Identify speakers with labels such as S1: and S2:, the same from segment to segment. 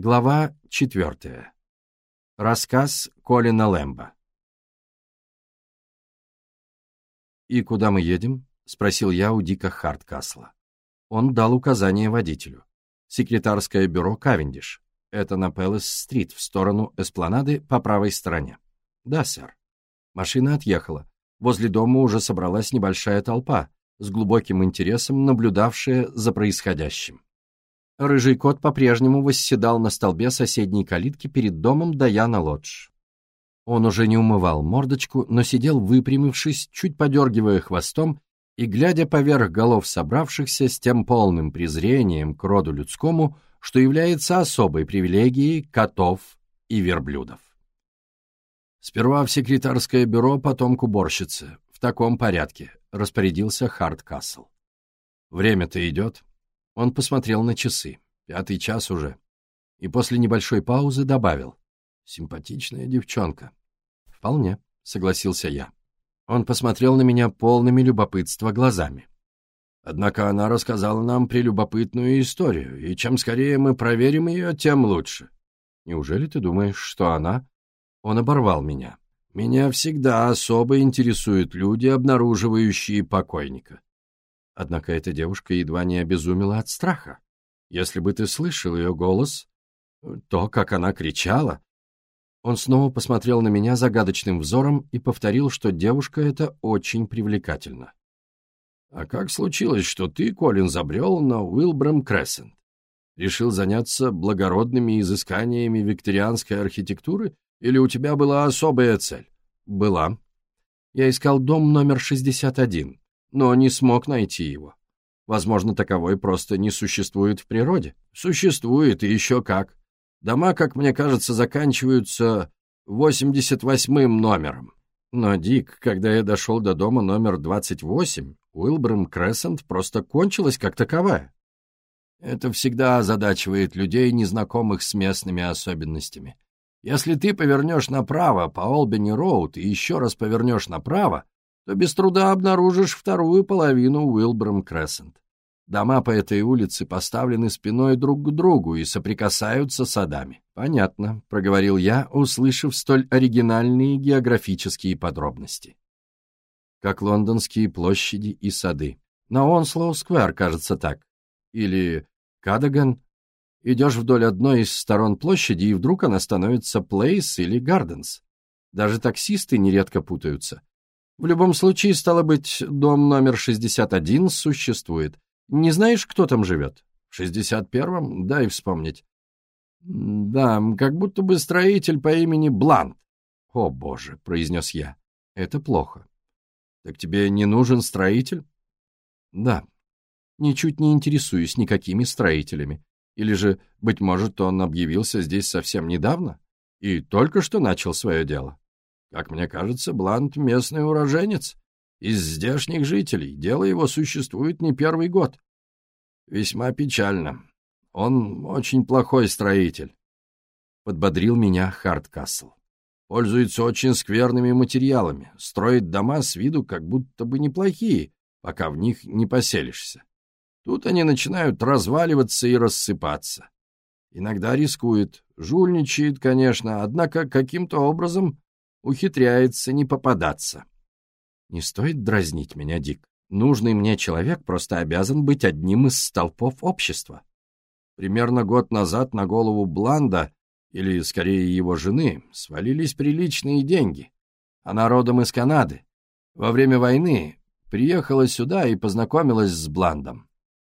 S1: Глава четвертая. Рассказ Колина Лэмба. «И куда мы едем?» — спросил я у Дика Харткасла. Он дал указание водителю. Секретарское бюро Кавендиш. Это на Пэлас-стрит, в сторону Эспланады по правой стороне. «Да, сэр». Машина отъехала. Возле дома уже собралась небольшая толпа, с глубоким интересом наблюдавшая за происходящим. Рыжий кот по-прежнему восседал на столбе соседней калитки перед домом Даяна Лодж. Он уже не умывал мордочку, но сидел выпрямившись, чуть подергивая хвостом и глядя поверх голов собравшихся с тем полным презрением к роду людскому, что является особой привилегией котов и верблюдов. «Сперва в секретарское бюро, потом к уборщице. В таком порядке», — распорядился Харткасл. «Время-то идет». Он посмотрел на часы. Пятый час уже. И после небольшой паузы добавил. «Симпатичная девчонка». «Вполне», — согласился я. Он посмотрел на меня полными любопытства глазами. Однако она рассказала нам прелюбопытную историю, и чем скорее мы проверим ее, тем лучше. Неужели ты думаешь, что она... Он оборвал меня. Меня всегда особо интересуют люди, обнаруживающие покойника. Однако эта девушка едва не обезумела от страха. Если бы ты слышал ее голос, то, как она кричала... Он снова посмотрел на меня загадочным взором и повторил, что девушка эта очень привлекательна. «А как случилось, что ты, Колин, забрел на Уилбрам Крессент? Решил заняться благородными изысканиями викторианской архитектуры или у тебя была особая цель?» «Была. Я искал дом номер 61, но не смог найти его. Возможно, таковой просто не существует в природе. Существует, и еще как. Дома, как мне кажется, заканчиваются 88-м номером. Но, Дик, когда я дошел до дома номер 28, Уилбрам Крессент просто кончилась как таковая. Это всегда озадачивает людей, незнакомых с местными особенностями. Если ты повернешь направо по Олбани-Роуд и еще раз повернешь направо, то без труда обнаружишь вторую половину Уилбрам Крессент. Дома по этой улице поставлены спиной друг к другу и соприкасаются садами. «Понятно», — проговорил я, услышав столь оригинальные географические подробности. Как лондонские площади и сады. На Онслоу-сквер, кажется так. Или Кадаган. Идешь вдоль одной из сторон площади, и вдруг она становится Плейс или Гарденс. Даже таксисты нередко путаются. В любом случае, стало быть, дом номер 61 существует. Не знаешь, кто там живет? В 61-м? Дай вспомнить. Да, как будто бы строитель по имени Блант. О, боже, произнес я. Это плохо. Так тебе не нужен строитель? Да. Ничуть не интересуюсь никакими строителями. Или же, быть может, он объявился здесь совсем недавно и только что начал свое дело. Как мне кажется, Блант — местный уроженец. Из здешних жителей. Дело его существует не первый год. Весьма печально. Он очень плохой строитель. Подбодрил меня Хардкасл. Пользуется очень скверными материалами. Строит дома с виду как будто бы неплохие, пока в них не поселишься. Тут они начинают разваливаться и рассыпаться. Иногда рискует, жульничает, конечно, однако каким-то образом ухитряется не попадаться. Не стоит дразнить меня, Дик. Нужный мне человек просто обязан быть одним из столпов общества. Примерно год назад на голову Бланда, или скорее его жены, свалились приличные деньги. Она родом из Канады. Во время войны приехала сюда и познакомилась с Бландом.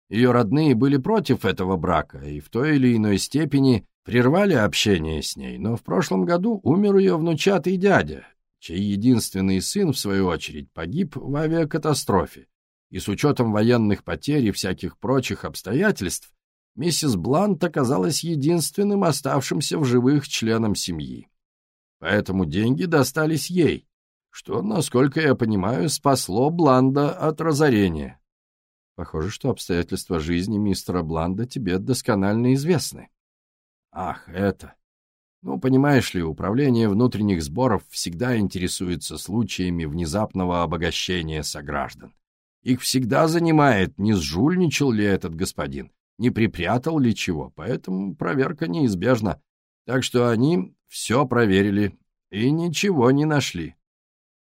S1: Ее родные были против этого брака и в той или иной степени Прервали общение с ней, но в прошлом году умер ее внучатый дядя, чей единственный сын, в свою очередь, погиб в авиакатастрофе. И с учетом военных потерь и всяких прочих обстоятельств, миссис Блант оказалась единственным оставшимся в живых членом семьи. Поэтому деньги достались ей, что, насколько я понимаю, спасло Бланда от разорения. Похоже, что обстоятельства жизни мистера Бланда тебе досконально известны. Ах, это... Ну, понимаешь ли, управление внутренних сборов всегда интересуется случаями внезапного обогащения сограждан. Их всегда занимает, не сжульничал ли этот господин, не припрятал ли чего, поэтому проверка неизбежна. Так что они все проверили и ничего не нашли.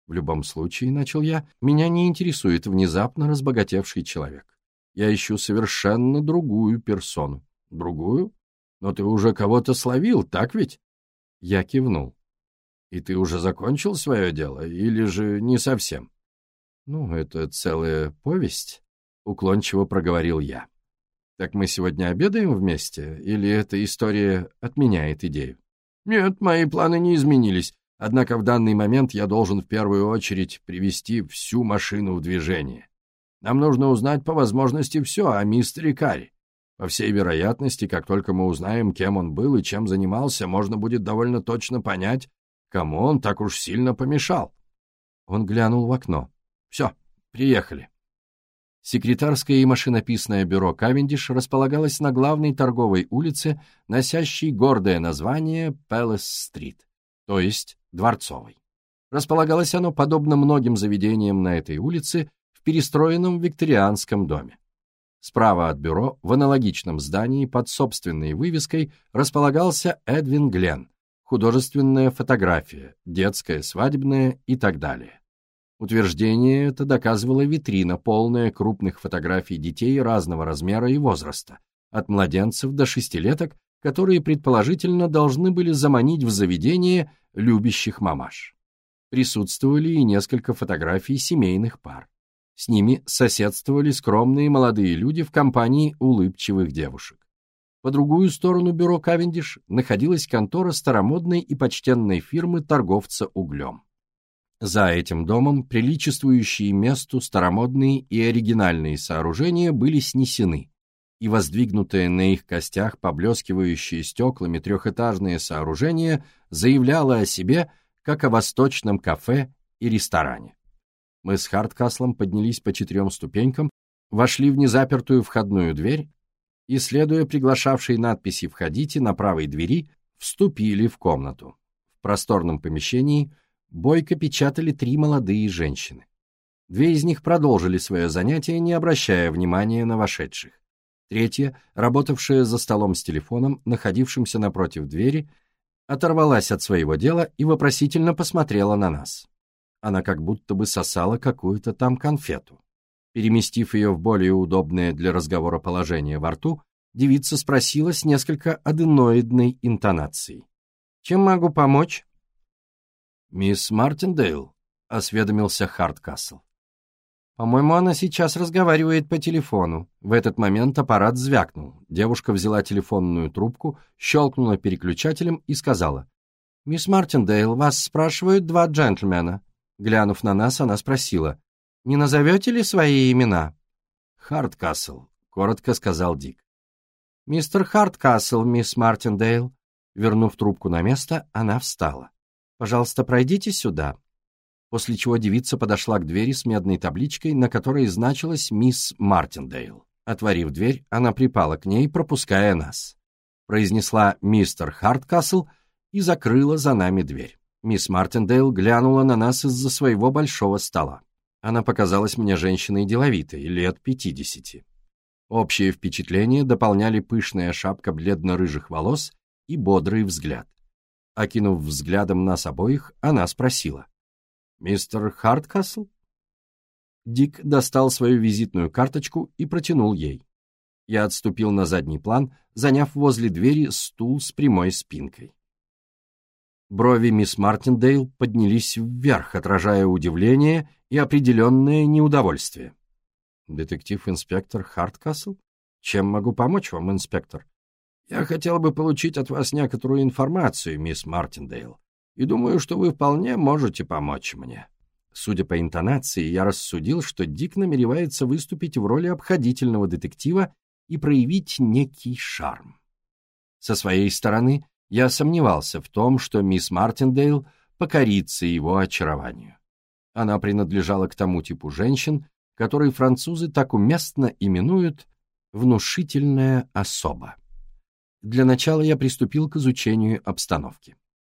S1: В любом случае, начал я, меня не интересует внезапно разбогатевший человек. Я ищу совершенно другую персону. Другую? Но ты уже кого-то словил, так ведь? Я кивнул. И ты уже закончил свое дело, или же не совсем? Ну, это целая повесть, уклончиво проговорил я. Так мы сегодня обедаем вместе, или эта история отменяет идею? Нет, мои планы не изменились. Однако в данный момент я должен в первую очередь привести всю машину в движение. Нам нужно узнать по возможности все о мистере Карри. По всей вероятности, как только мы узнаем, кем он был и чем занимался, можно будет довольно точно понять, кому он так уж сильно помешал. Он глянул в окно. Все, приехали. Секретарское и машинописное бюро «Кавендиш» располагалось на главной торговой улице, носящей гордое название Пэлас-стрит, то есть Дворцовой. Располагалось оно, подобно многим заведениям на этой улице, в перестроенном викторианском доме. Справа от бюро, в аналогичном здании под собственной вывеской, располагался Эдвин Гленн, художественная фотография, детская, свадебная и так далее. Утверждение это доказывала витрина, полная крупных фотографий детей разного размера и возраста, от младенцев до шестилеток, которые предположительно должны были заманить в заведение любящих мамаш. Присутствовали и несколько фотографий семейных пар. С ними соседствовали скромные молодые люди в компании улыбчивых девушек. По другую сторону бюро Кавендиш находилась контора старомодной и почтенной фирмы торговца углем. За этим домом приличествующие месту старомодные и оригинальные сооружения были снесены, и воздвигнутое на их костях поблескивающие стеклами трехэтажное сооружение заявляло о себе, как о восточном кафе и ресторане. Мы с Харткаслом поднялись по четырем ступенькам, вошли в незапертую входную дверь и, следуя приглашавшей надписи «Входите» на правой двери, вступили в комнату. В просторном помещении – бойко печатали три молодые женщины. Две из них продолжили свое занятие, не обращая внимания на вошедших. Третья, работавшая за столом с телефоном, находившимся напротив двери, оторвалась от своего дела и вопросительно посмотрела на нас. Она как будто бы сосала какую-то там конфету. Переместив ее в более удобное для разговора положение во рту, девица спросила с несколько аденоидной интонацией. «Чем могу помочь?» «Мисс Мартиндейл?» — осведомился Харткасл. «По-моему, она сейчас разговаривает по телефону». В этот момент аппарат звякнул. Девушка взяла телефонную трубку, щелкнула переключателем и сказала. «Мисс Мартиндейл, вас спрашивают два джентльмена». Глянув на нас, она спросила. «Не назовете ли свои имена?» «Харткасл», — коротко сказал Дик. «Мистер Харткасл, мисс Мартиндейл». Вернув трубку на место, она встала. Пожалуйста, пройдите сюда». После чего девица подошла к двери с медной табличкой, на которой значилась мисс Мартиндейл. Отворив дверь, она припала к ней, пропуская нас. Произнесла «Мистер Харткасл» и закрыла за нами дверь. Мисс Мартиндейл глянула на нас из-за своего большого стола. Она показалась мне женщиной деловитой, лет пятидесяти. Общее впечатление дополняли пышная шапка бледно-рыжих волос и бодрый взгляд. Окинув взглядом нас обоих, она спросила. «Мистер Харткасл?» Дик достал свою визитную карточку и протянул ей. Я отступил на задний план, заняв возле двери стул с прямой спинкой. Брови мисс Мартиндейл поднялись вверх, отражая удивление и определенное неудовольствие. «Детектив-инспектор Харткасл? Чем могу помочь вам, инспектор?» Я хотел бы получить от вас некоторую информацию, мисс Мартиндейл, и думаю, что вы вполне можете помочь мне». Судя по интонации, я рассудил, что Дик намеревается выступить в роли обходительного детектива и проявить некий шарм. Со своей стороны, я сомневался в том, что мисс Мартиндейл покорится его очарованию. Она принадлежала к тому типу женщин, который французы так уместно именуют «внушительная особа». Для начала я приступил к изучению обстановки.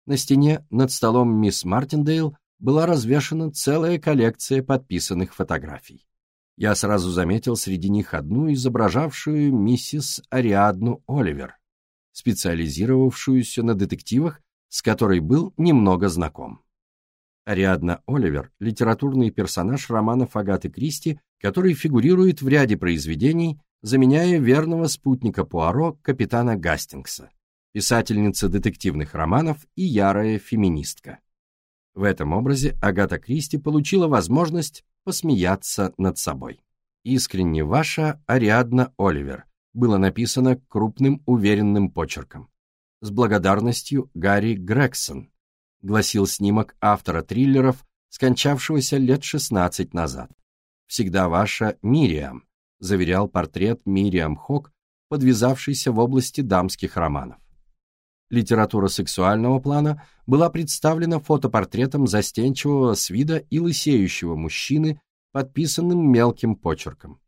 S1: На стене над столом мисс Мартиндейл была развешана целая коллекция подписанных фотографий. Я сразу заметил среди них одну, изображавшую миссис Ариадну Оливер, специализировавшуюся на детективах, с которой был немного знаком. Ариадна Оливер – литературный персонаж романов Агаты Кристи, который фигурирует в ряде произведений, заменяя верного спутника Пуаро капитана Гастингса, писательница детективных романов и ярая феминистка. В этом образе Агата Кристи получила возможность посмеяться над собой. «Искренне ваша Ариадна Оливер» было написано крупным уверенным почерком. С благодарностью Гарри Грегсон, гласил снимок автора триллеров, скончавшегося лет 16 назад. «Всегда ваша Мириам», заверял портрет Мириам Хок, подвязавшийся в области дамских романов. Литература сексуального плана была представлена фотопортретом застенчивого с вида и лысеющего мужчины, подписанным мелким почерком.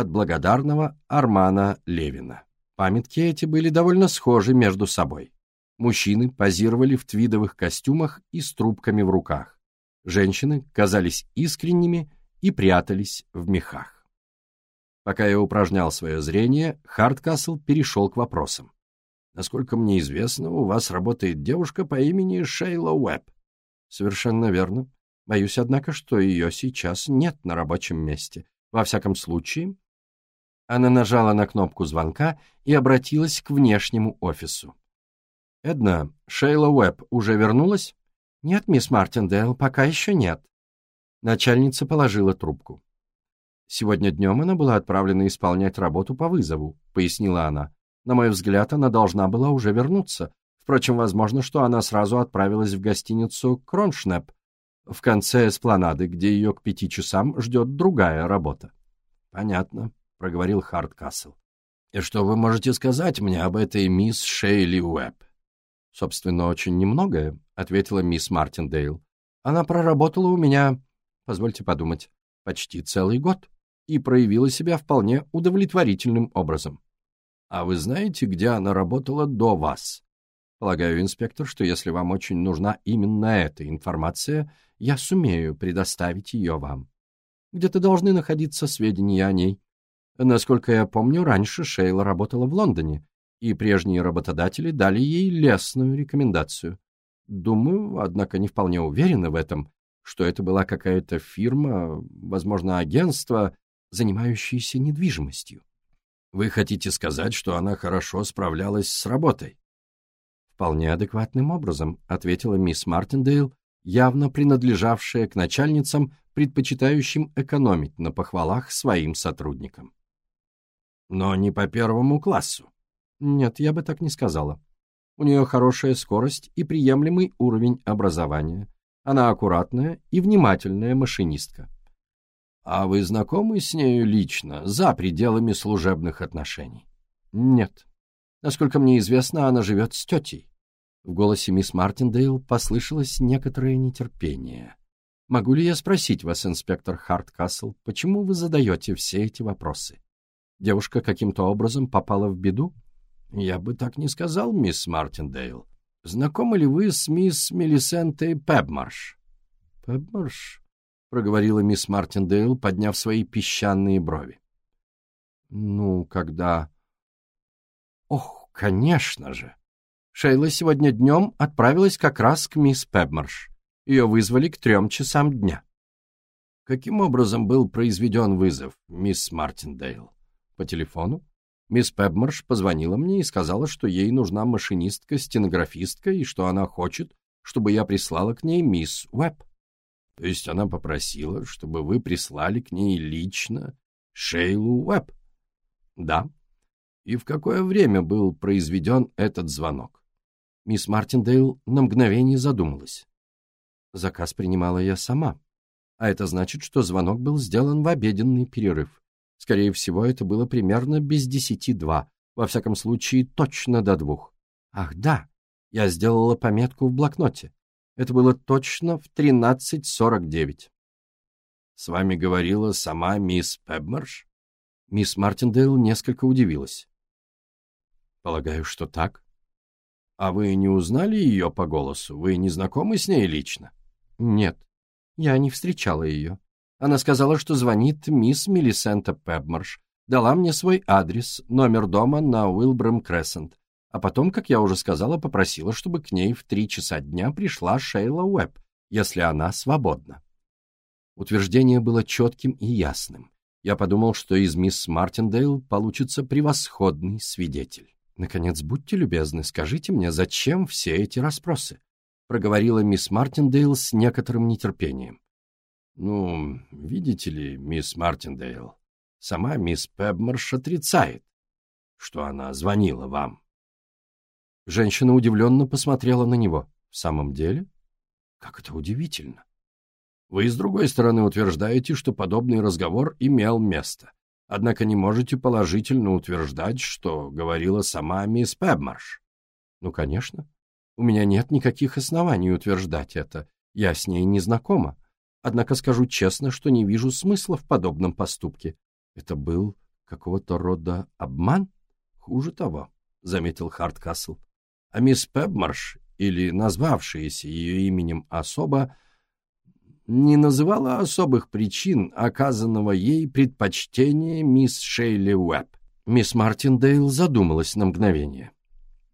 S1: От благодарного Армана Левина. Памятки эти были довольно схожи между собой. Мужчины позировали в твидовых костюмах и с трубками в руках. Женщины казались искренними и прятались в мехах. Пока я упражнял свое зрение, Хардкасл перешел к вопросам. Насколько мне известно, у вас работает девушка по имени Шейла Уэбб. Совершенно верно. Боюсь, однако, что ее сейчас нет на рабочем месте. Во всяком случае... Она нажала на кнопку звонка и обратилась к внешнему офису. «Эдна, Шейла Уэбб уже вернулась?» «Нет, мисс Мартиндейл, пока еще нет». Начальница положила трубку. «Сегодня днем она была отправлена исполнять работу по вызову», — пояснила она. На мой взгляд, она должна была уже вернуться. Впрочем, возможно, что она сразу отправилась в гостиницу Кроншнеп в конце эспланады, где ее к пяти часам ждет другая работа. — Понятно, — проговорил Хардкасл. — И что вы можете сказать мне об этой мисс Шейли Уэбб? — Собственно, очень немногое, — ответила мисс Мартиндейл. — Она проработала у меня, позвольте подумать, почти целый год и проявила себя вполне удовлетворительным образом. А вы знаете, где она работала до вас? Полагаю, инспектор, что если вам очень нужна именно эта информация, я сумею предоставить ее вам. Где-то должны находиться сведения о ней. Насколько я помню, раньше Шейла работала в Лондоне, и прежние работодатели дали ей лестную рекомендацию. Думаю, однако не вполне уверены в этом, что это была какая-то фирма, возможно, агентство, занимающееся недвижимостью. Вы хотите сказать, что она хорошо справлялась с работой? Вполне адекватным образом, ответила мисс Мартиндейл, явно принадлежавшая к начальницам, предпочитающим экономить на похвалах своим сотрудникам. Но не по первому классу. Нет, я бы так не сказала. У нее хорошая скорость и приемлемый уровень образования. Она аккуратная и внимательная машинистка. А вы знакомы с нею лично, за пределами служебных отношений? Нет. Насколько мне известно, она живет с тетей. В голосе мисс Мартиндейл послышалось некоторое нетерпение. Могу ли я спросить вас, инспектор Харткасл, почему вы задаете все эти вопросы? Девушка каким-то образом попала в беду? Я бы так не сказал, мисс Мартиндейл. Знакомы ли вы с мисс Мелисентой Пебмарш? Пебмарш? — проговорила мисс Мартиндейл, подняв свои песчаные брови. «Ну, когда...» «Ох, конечно же! Шейла сегодня днем отправилась как раз к мисс Пебмарш. Ее вызвали к трем часам дня». «Каким образом был произведен вызов, мисс Мартиндейл? По телефону?» Мисс Пебмарш позвонила мне и сказала, что ей нужна машинистка-стенографистка и что она хочет, чтобы я прислала к ней мисс Уэбб. То есть она попросила, чтобы вы прислали к ней лично Шейлу Уэбб? Да. И в какое время был произведен этот звонок? Мисс Мартиндейл на мгновение задумалась. Заказ принимала я сама. А это значит, что звонок был сделан в обеденный перерыв. Скорее всего, это было примерно без десяти два, во всяком случае, точно до двух. Ах, да, я сделала пометку в блокноте. Это было точно в 13.49. «С вами говорила сама мисс Пебмарш?» Мисс Мартиндейл несколько удивилась. «Полагаю, что так. А вы не узнали ее по голосу? Вы не знакомы с ней лично?» «Нет, я не встречала ее. Она сказала, что звонит мисс Мелисента Пебмарш, дала мне свой адрес, номер дома на Уилбрам Крессент, а потом, как я уже сказала, попросила, чтобы к ней в три часа дня пришла Шейла Уэбб, если она свободна. Утверждение было четким и ясным. Я подумал, что из мисс Мартиндейл получится превосходный свидетель. «Наконец, будьте любезны, скажите мне, зачем все эти расспросы?» проговорила мисс Мартиндейл с некоторым нетерпением. «Ну, видите ли, мисс Мартиндейл, сама мисс Пебмарш отрицает, что она звонила вам». Женщина удивленно посмотрела на него. «В самом деле? Как это удивительно!» Вы, с другой стороны, утверждаете, что подобный разговор имел место. Однако не можете положительно утверждать, что говорила сама мисс Пебмарш. Ну, конечно. У меня нет никаких оснований утверждать это. Я с ней не знакома. Однако скажу честно, что не вижу смысла в подобном поступке. Это был какого-то рода обман? Хуже того, — заметил Харткасл. А мисс Пебмарш, или назвавшаяся ее именем особа, — не называла особых причин оказанного ей предпочтения мисс Шейли Уэбб. Мисс Мартиндейл задумалась на мгновение.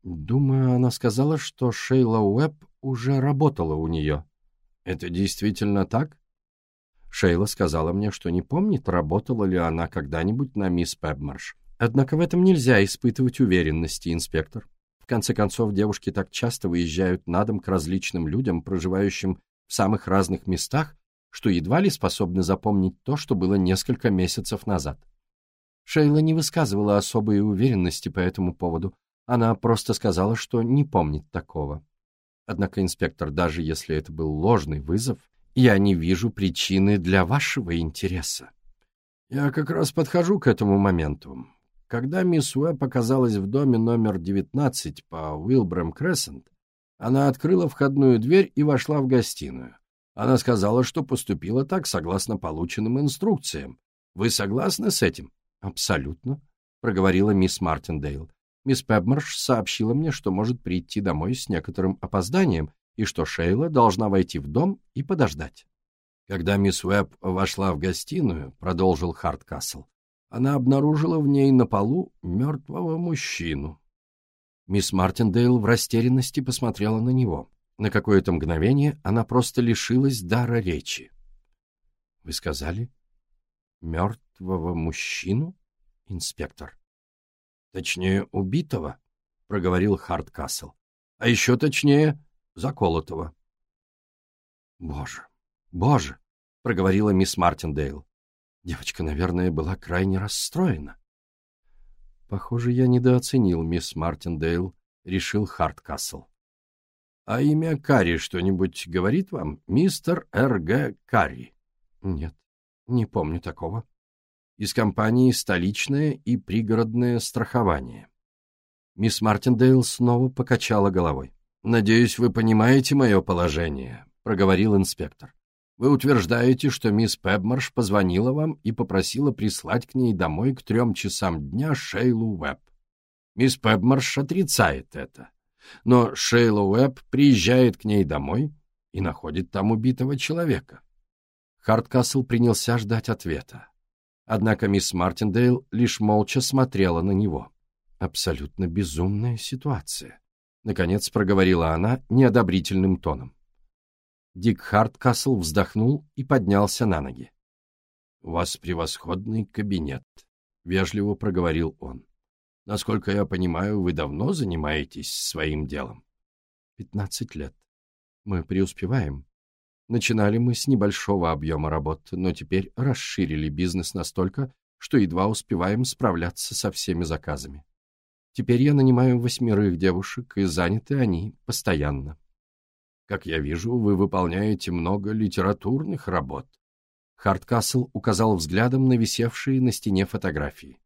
S1: Думаю, она сказала, что Шейла Уэбб уже работала у нее. Это действительно так? Шейла сказала мне, что не помнит, работала ли она когда-нибудь на мисс Пебмарш. Однако в этом нельзя испытывать уверенности, инспектор. В конце концов, девушки так часто выезжают на дом к различным людям, проживающим в самых разных местах, что едва ли способны запомнить то, что было несколько месяцев назад. Шейла не высказывала особой уверенности по этому поводу, она просто сказала, что не помнит такого. Однако, инспектор, даже если это был ложный вызов, я не вижу причины для вашего интереса. Я как раз подхожу к этому моменту. Когда мисс Уэбб оказалась в доме номер 19 по Уилбрэм Крессент, она открыла входную дверь и вошла в гостиную. Она сказала, что поступила так согласно полученным инструкциям. Вы согласны с этим? Абсолютно, проговорила мисс Мартиндейл. Мисс Пебмарш сообщила мне, что может прийти домой с некоторым опозданием и что Шейла должна войти в дом и подождать. Когда мисс Уэбб вошла в гостиную, продолжил Харткасл, она обнаружила в ней на полу мертвого мужчину, Мисс Мартиндейл в растерянности посмотрела на него. На какое-то мгновение она просто лишилась дара речи. — Вы сказали? Мертвого мужчину, инспектор? — Точнее, убитого, — проговорил Харткасл. — А еще точнее, заколотого. — Боже, боже, — проговорила мисс Мартиндейл. Девочка, наверное, была крайне расстроена. Похоже, я недооценил мисс Мартиндейл, решил Харткасл. А имя Карри что-нибудь говорит вам, мистер Р.Г. Карри? Нет, не помню такого. Из компании «Столичное и пригородное страхование». Мисс Мартиндейл снова покачала головой. «Надеюсь, вы понимаете мое положение», — проговорил инспектор. Вы утверждаете, что мисс Пебмарш позвонила вам и попросила прислать к ней домой к трем часам дня Шейлу Уэбб. Мисс Пебмарш отрицает это. Но Шейла Уэбб приезжает к ней домой и находит там убитого человека. Харткасл принялся ждать ответа. Однако мисс Мартиндейл лишь молча смотрела на него. Абсолютно безумная ситуация. Наконец проговорила она неодобрительным тоном. Дик Харткасл вздохнул и поднялся на ноги. — У вас превосходный кабинет, — вежливо проговорил он. — Насколько я понимаю, вы давно занимаетесь своим делом? — Пятнадцать лет. Мы преуспеваем. Начинали мы с небольшого объема работ, но теперь расширили бизнес настолько, что едва успеваем справляться со всеми заказами. Теперь я нанимаю восьмерых девушек, и заняты они постоянно. Как я вижу, вы выполняете много литературных работ. Харткасл указал взглядом на висевшие на стене фотографии.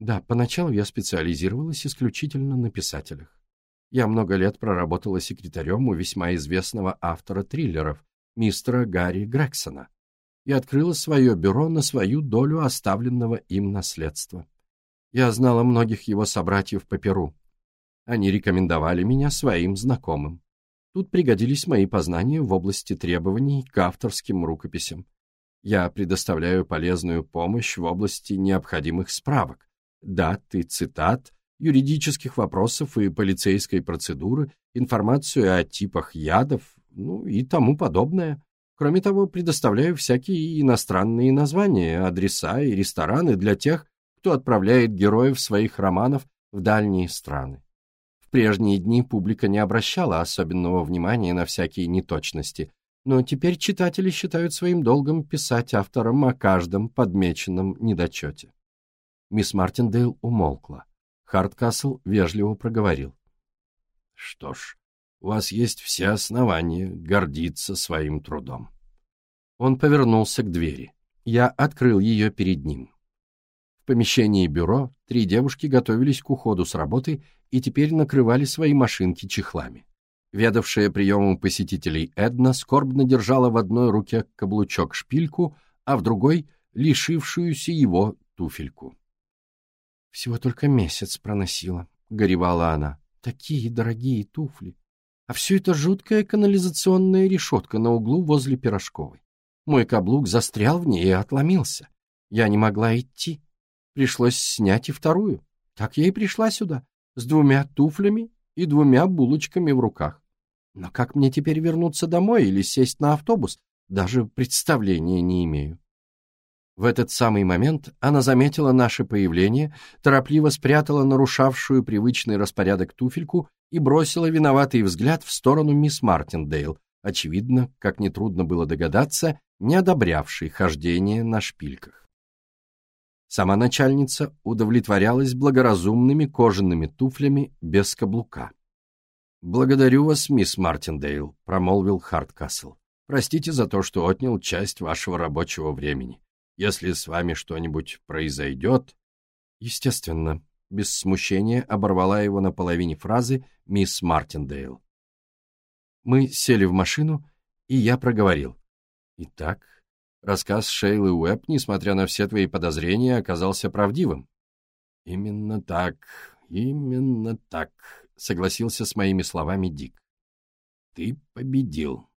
S1: Да, поначалу я специализировалась исключительно на писателях. Я много лет проработала секретарем у весьма известного автора триллеров, мистера Гарри Грексона, и открыла свое бюро на свою долю оставленного им наследства. Я знала многих его собратьев по Перу. Они рекомендовали меня своим знакомым. Тут пригодились мои познания в области требований к авторским рукописям. Я предоставляю полезную помощь в области необходимых справок, дат и цитат, юридических вопросов и полицейской процедуры, информацию о типах ядов, ну и тому подобное. Кроме того, предоставляю всякие иностранные названия, адреса и рестораны для тех, кто отправляет героев своих романов в дальние страны. В прежние дни публика не обращала особенного внимания на всякие неточности, но теперь читатели считают своим долгом писать авторам о каждом подмеченном недочете. Мисс Мартиндейл умолкла. Хардкасл вежливо проговорил. — Что ж, у вас есть все основания гордиться своим трудом. Он повернулся к двери. Я открыл ее перед ним. В помещении бюро три девушки готовились к уходу с работы и теперь накрывали свои машинки чехлами. Ведавшая приемом посетителей Эдна скорбно держала в одной руке каблучок-шпильку, а в другой — лишившуюся его туфельку. «Всего только месяц проносила», — горевала она. «Такие дорогие туфли! А все это жуткая канализационная решетка на углу возле пирожковой. Мой каблук застрял в ней и отломился. Я не могла идти. Пришлось снять и вторую. Так я и пришла сюда, с двумя туфлями и двумя булочками в руках. Но как мне теперь вернуться домой или сесть на автобус, даже представления не имею. В этот самый момент она заметила наше появление, торопливо спрятала нарушавшую привычный распорядок туфельку и бросила виноватый взгляд в сторону мисс Мартиндейл, очевидно, как нетрудно было догадаться, не одобрявшей хождение на шпильках. Сама начальница удовлетворялась благоразумными кожаными туфлями без каблука. «Благодарю вас, мисс Мартиндейл», — промолвил Харткасл. «Простите за то, что отнял часть вашего рабочего времени. Если с вами что-нибудь произойдет...» Естественно, без смущения оборвала его на половине фразы мисс Мартиндейл. Мы сели в машину, и я проговорил. «Итак, рассказ Шейлы Уэбб, несмотря на все твои подозрения, оказался правдивым». «Именно так, именно так», — согласился с моими словами Дик. «Ты победил».